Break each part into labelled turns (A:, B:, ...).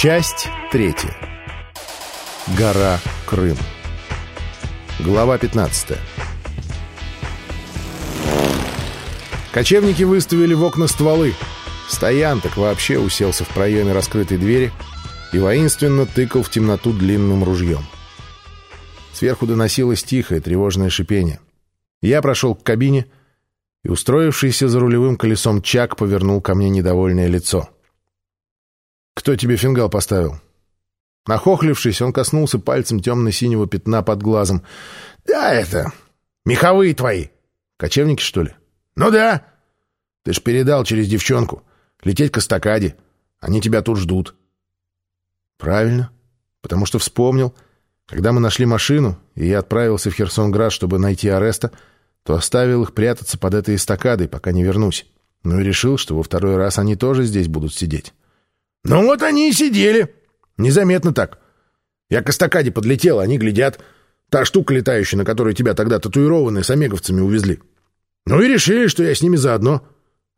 A: Часть третья. Гора Крым. Глава 15. Кочевники выставили в окна стволы. Стоян так вообще уселся в проеме раскрытой двери и воинственно тыкал в темноту длинным ружьем. Сверху доносилось тихое, тревожное шипение. Я прошел к кабине, и устроившийся за рулевым колесом Чак повернул ко мне недовольное лицо. «Кто тебе фингал поставил?» Нахохлившись, он коснулся пальцем темно-синего пятна под глазом.
B: «Да это... Меховые твои!»
A: «Кочевники, что ли?»
B: «Ну да!»
A: «Ты ж передал через девчонку. Лететь к эстакаде. Они тебя тут ждут». «Правильно. Потому что вспомнил. Когда мы нашли машину, и я отправился в Херсонград, чтобы найти Ареста, то оставил их прятаться под этой эстакадой, пока не вернусь. Ну и решил, что во второй раз они тоже здесь будут сидеть».
B: «Ну вот они и сидели!»
A: Незаметно так. Я к эстакаде подлетел, они глядят. Та штука летающая, на которой тебя тогда татуированные с омеговцами увезли. Ну и решили, что я с ними заодно.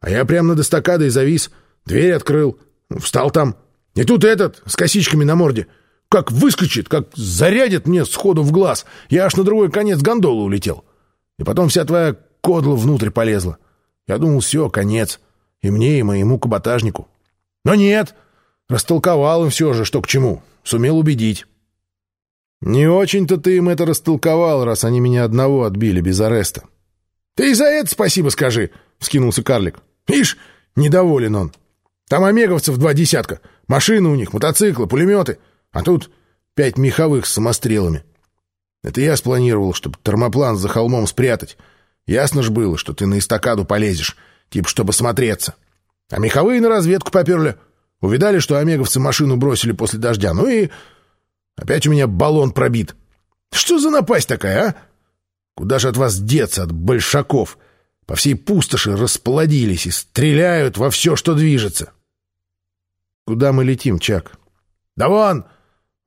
A: А я прямо над эстакадой завис, дверь открыл, встал там. И тут этот, с косичками на морде, как выскочит, как зарядит мне сходу в глаз. Я аж на другой конец гондолы улетел. И потом вся твоя кодла внутрь полезла. Я думал, все, конец. И мне, и моему каботажнику. Но нет, Растолковал им все же, что к чему. Сумел убедить. Не очень-то ты им это растолковал, раз они меня одного отбили без ареста.
B: Ты и за это спасибо скажи, — вскинулся карлик.
A: Ишь, недоволен он. Там омеговцев два десятка. Машины у них, мотоциклы, пулеметы. А тут пять меховых с самострелами. Это я спланировал, чтобы термоплан за холмом спрятать. Ясно ж было, что ты на эстакаду полезешь, типа чтобы смотреться. А меховые на разведку поперли — Увидали, что омеговцы машину бросили после дождя. Ну и опять у меня баллон пробит. Что за напасть такая, а? Куда же от вас деться, от большаков? По всей пустоши расплодились и стреляют во все, что движется. Куда мы летим, Чак? Да вон!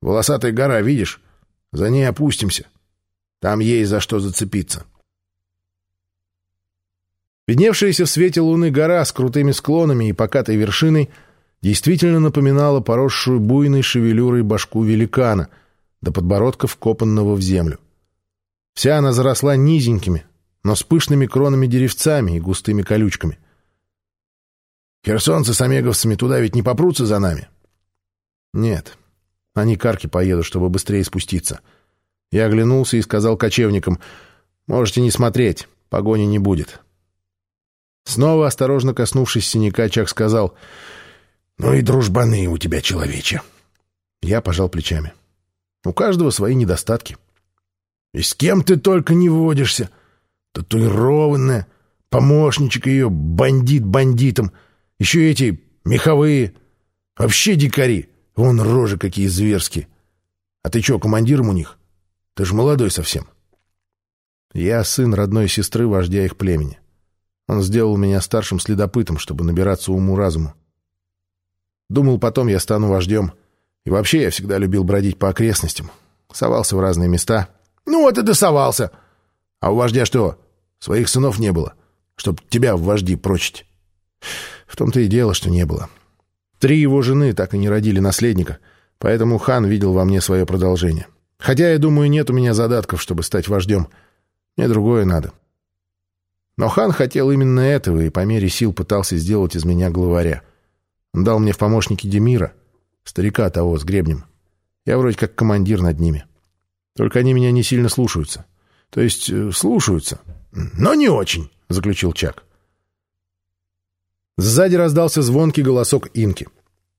A: Волосатая гора, видишь? За ней опустимся. Там есть за что зацепиться. Видневшаяся в свете луны гора с крутыми склонами и покатой вершиной — действительно напоминала поросшую буйной шевелюрой башку великана, до подбородка вкопанного в землю. Вся она заросла низенькими, но с пышными кронами деревцами и густыми колючками. «Херсонцы с омеговцами туда ведь не попрутся за нами?» «Нет, они карки поедут, чтобы быстрее спуститься». Я оглянулся и сказал кочевникам, «Можете не смотреть, погони не будет». Снова, осторожно коснувшись синяка, Чак сказал, ну и дружбаны у тебя, человече. Я пожал плечами. У каждого свои недостатки. И с кем ты только не водишься. Татуированная, помощничек ее, бандит бандитом. Еще эти меховые. Вообще дикари. Вон рожи какие зверские. А ты что, командиром у них? Ты же молодой совсем. Я сын родной сестры вождя их племени. Он сделал меня старшим следопытом, чтобы набираться уму-разуму. Думал, потом я стану вождем. И вообще я всегда любил бродить по окрестностям. Совался в разные места. Ну вот и досовался. А у вождя что, своих сынов не было? Чтоб тебя в вожди прочить. В том-то и дело, что не было. Три его жены так и не родили наследника, поэтому хан видел во мне свое продолжение. Хотя, я думаю, нет у меня задатков, чтобы стать вождем. Мне другое надо. Но хан хотел именно этого и по мере сил пытался сделать из меня главаря. Дал мне в помощники Демира, старика того с гребнем. Я вроде как командир над ними. Только они меня не сильно слушаются. То есть э, слушаются, но не очень, — заключил Чак. Сзади раздался звонкий голосок Инки.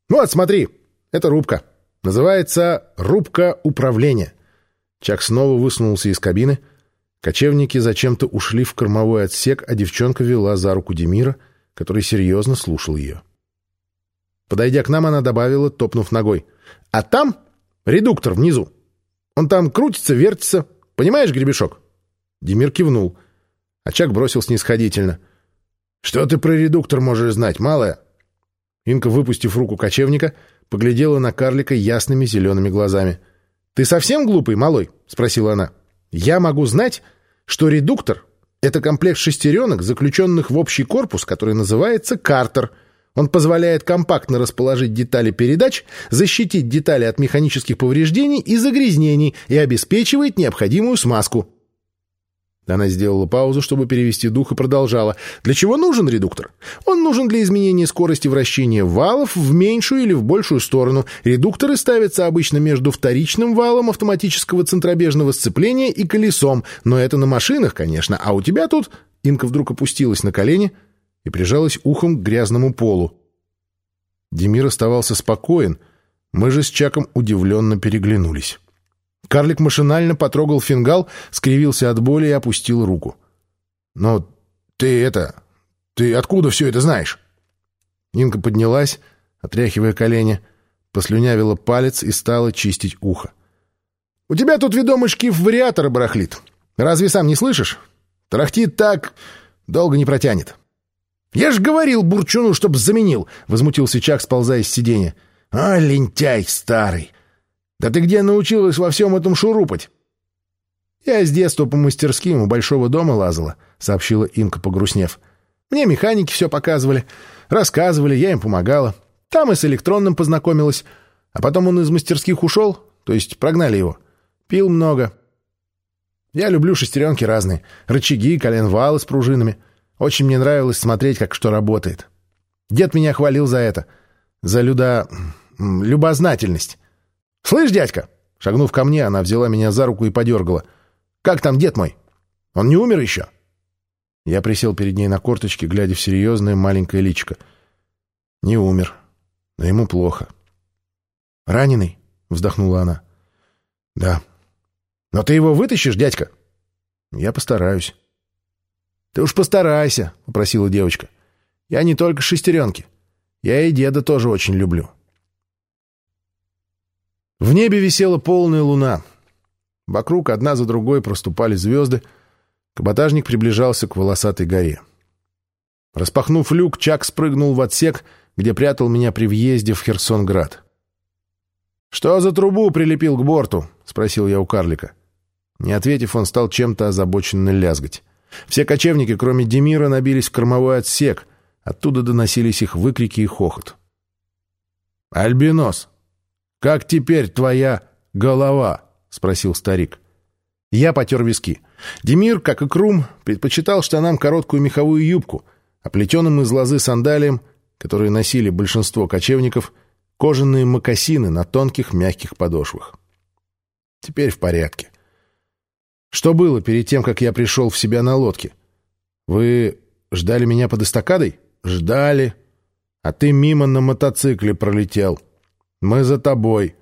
A: «Ну вот, смотри, это рубка. Называется «Рубка управления». Чак снова высунулся из кабины. Кочевники зачем-то ушли в кормовой отсек, а девчонка вела за руку Демира, который серьезно слушал ее. Подойдя к нам, она добавила, топнув ногой. «А там редуктор внизу. Он там крутится, вертится. Понимаешь, гребешок?» Демир кивнул. Очаг бросил снисходительно. «Что ты про редуктор можешь знать, малая?» Инка, выпустив руку кочевника, поглядела на карлика ясными зелеными глазами. «Ты совсем глупый, малой?» — спросила она. «Я могу знать, что редуктор — это комплект шестеренок, заключенных в общий корпус, который называется картер — Он позволяет компактно расположить детали передач, защитить детали от механических повреждений и загрязнений и обеспечивает необходимую смазку. Она сделала паузу, чтобы перевести дух, и продолжала. Для чего нужен редуктор? Он нужен для изменения скорости вращения валов в меньшую или в большую сторону. Редукторы ставятся обычно между вторичным валом автоматического центробежного сцепления и колесом. Но это на машинах, конечно. А у тебя тут... Инка вдруг опустилась на колени и прижалась ухом к грязному полу. Демир оставался спокоен. Мы же с Чаком удивленно переглянулись. Карлик машинально потрогал фингал, скривился от боли и опустил руку. «Но ты это... Ты откуда все это знаешь?» Инка поднялась, отряхивая колени, послюнявила палец и стала чистить ухо. «У тебя тут ведомый шкив вариатора барахлит. Разве сам не слышишь? Тарахтит так, долго не протянет». «Я ж говорил Бурчуну, чтоб заменил!» — возмутился Чак, сползая с сиденья. «А, лентяй старый! Да ты где научилась во всем этом шурупать?» «Я с детства по мастерским у большого дома лазала», — сообщила Инка, погрустнев. «Мне механики все показывали, рассказывали, я им помогала. Там и с электронным познакомилась. А потом он из мастерских ушел, то есть прогнали его. Пил много. Я люблю шестеренки разные, рычаги, коленвалы с пружинами. Очень мне нравилось смотреть, как что работает. Дед меня хвалил за это, за люда... любознательность. «Слышь, дядька!» Шагнув ко мне, она взяла меня за руку и подергала. «Как там дед мой? Он не умер еще?» Я присел перед ней на корточки, глядя в серьезное маленькое личико. «Не умер, но ему плохо». «Раненый?» — вздохнула она. «Да». «Но ты его вытащишь, дядька?» «Я постараюсь». «Ты уж постарайся», — попросила девочка. «Я не только шестеренки. Я и деда тоже очень люблю». В небе висела полная луна. Вокруг одна за другой проступали звезды. Каботажник приближался к волосатой горе. Распахнув люк, Чак спрыгнул в отсек, где прятал меня при въезде в Херсонград. «Что за трубу прилепил к борту?» — спросил я у карлика. Не ответив, он стал чем-то озабоченно лязгать. Все кочевники, кроме Демира, набились в кормовой отсек. Оттуда доносились их выкрики и хохот. «Альбинос!» «Как теперь твоя голова?» — спросил старик. Я потер виски. Демир, как и Крум, предпочитал штанам короткую меховую юбку, а плетеным из лозы сандалиям, которые носили большинство кочевников, кожаные мокасины на тонких мягких подошвах. Теперь в порядке. Что было перед тем, как я пришел в себя на лодке? Вы ждали меня под эстакадой? Ждали. А ты мимо на мотоцикле пролетел. Мы за тобой.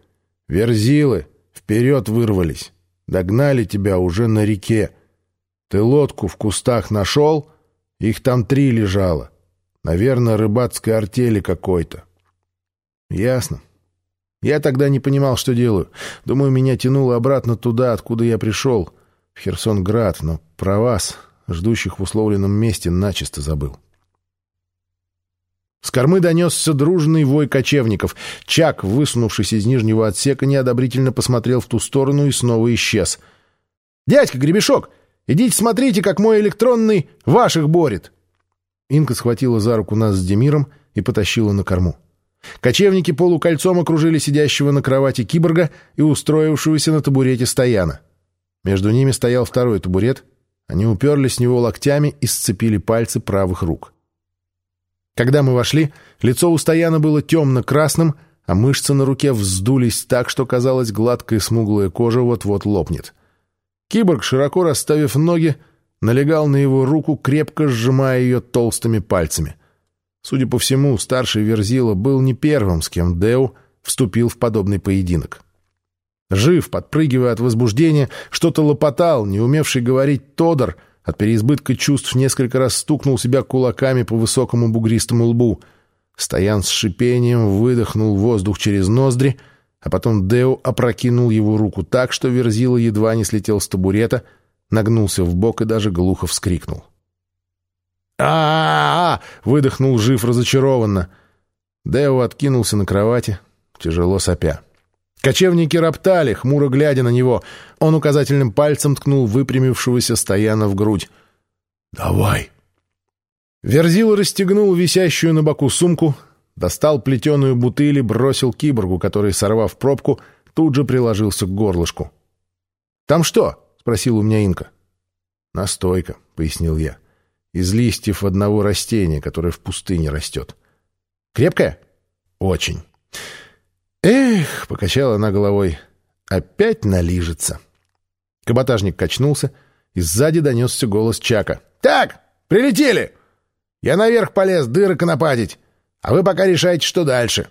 A: Верзилы вперед вырвались. Догнали тебя уже на реке. Ты лодку в кустах нашел? Их там три лежало. Наверное, рыбацкой артели какой-то. Ясно. Я тогда не понимал, что делаю. Думаю, меня тянуло обратно туда, откуда я пришел, в Херсонград, но про вас, ждущих в условленном месте, начисто забыл. С кормы донесся дружный вой кочевников. Чак, высунувшись из нижнего отсека, неодобрительно посмотрел в ту сторону и снова исчез. «Дядька Гребешок, идите смотрите, как мой электронный ваших борет!» Инка схватила за руку нас с Демиром и потащила на корму. Кочевники полукольцом окружили сидящего на кровати киборга и устроившегося на табурете стояна. Между ними стоял второй табурет. Они уперлись с него локтями и сцепили пальцы правых рук. Когда мы вошли, лицо у Стояна было темно-красным, а мышцы на руке вздулись так, что казалось, гладкая смуглая кожа вот-вот лопнет. Киборг, широко расставив ноги, налегал на его руку, крепко сжимая ее толстыми пальцами. Судя по всему, старший Верзила был не первым, с кем Деу вступил в подобный поединок. Жив, подпрыгивая от возбуждения, что-то лопотал, не умевший говорить Тодор — от переизбытка чувств несколько раз стукнул себя кулаками по высокому бугристому лбу. Стоян с шипением выдохнул воздух через ноздри, а потом Део опрокинул его руку так, что Верзила едва не слетел с табурета, нагнулся в бок и даже глухо вскрикнул. а а, -а выдохнул жив разочарованно. Део откинулся на кровати, тяжело сопя. Кочевники роптали, хмуро глядя на него. Он указательным пальцем ткнул выпрямившегося стояна в грудь. «Давай!» Верзил расстегнул висящую на боку сумку, достал плетеную бутыль и бросил киборгу, который, сорвав пробку, тут же приложился к горлышку. «Там что?» — спросил у меня Инка. «Настойка», — пояснил я, — «из листьев одного растения, которое в пустыне растет». «Крепкая?» «Очень». «Эх», — покачала она головой, — «опять налижется». Каботажник качнулся, и сзади донесся голос Чака.
B: «Так, прилетели! Я наверх полез дыры конопатить, а вы пока решайте, что дальше».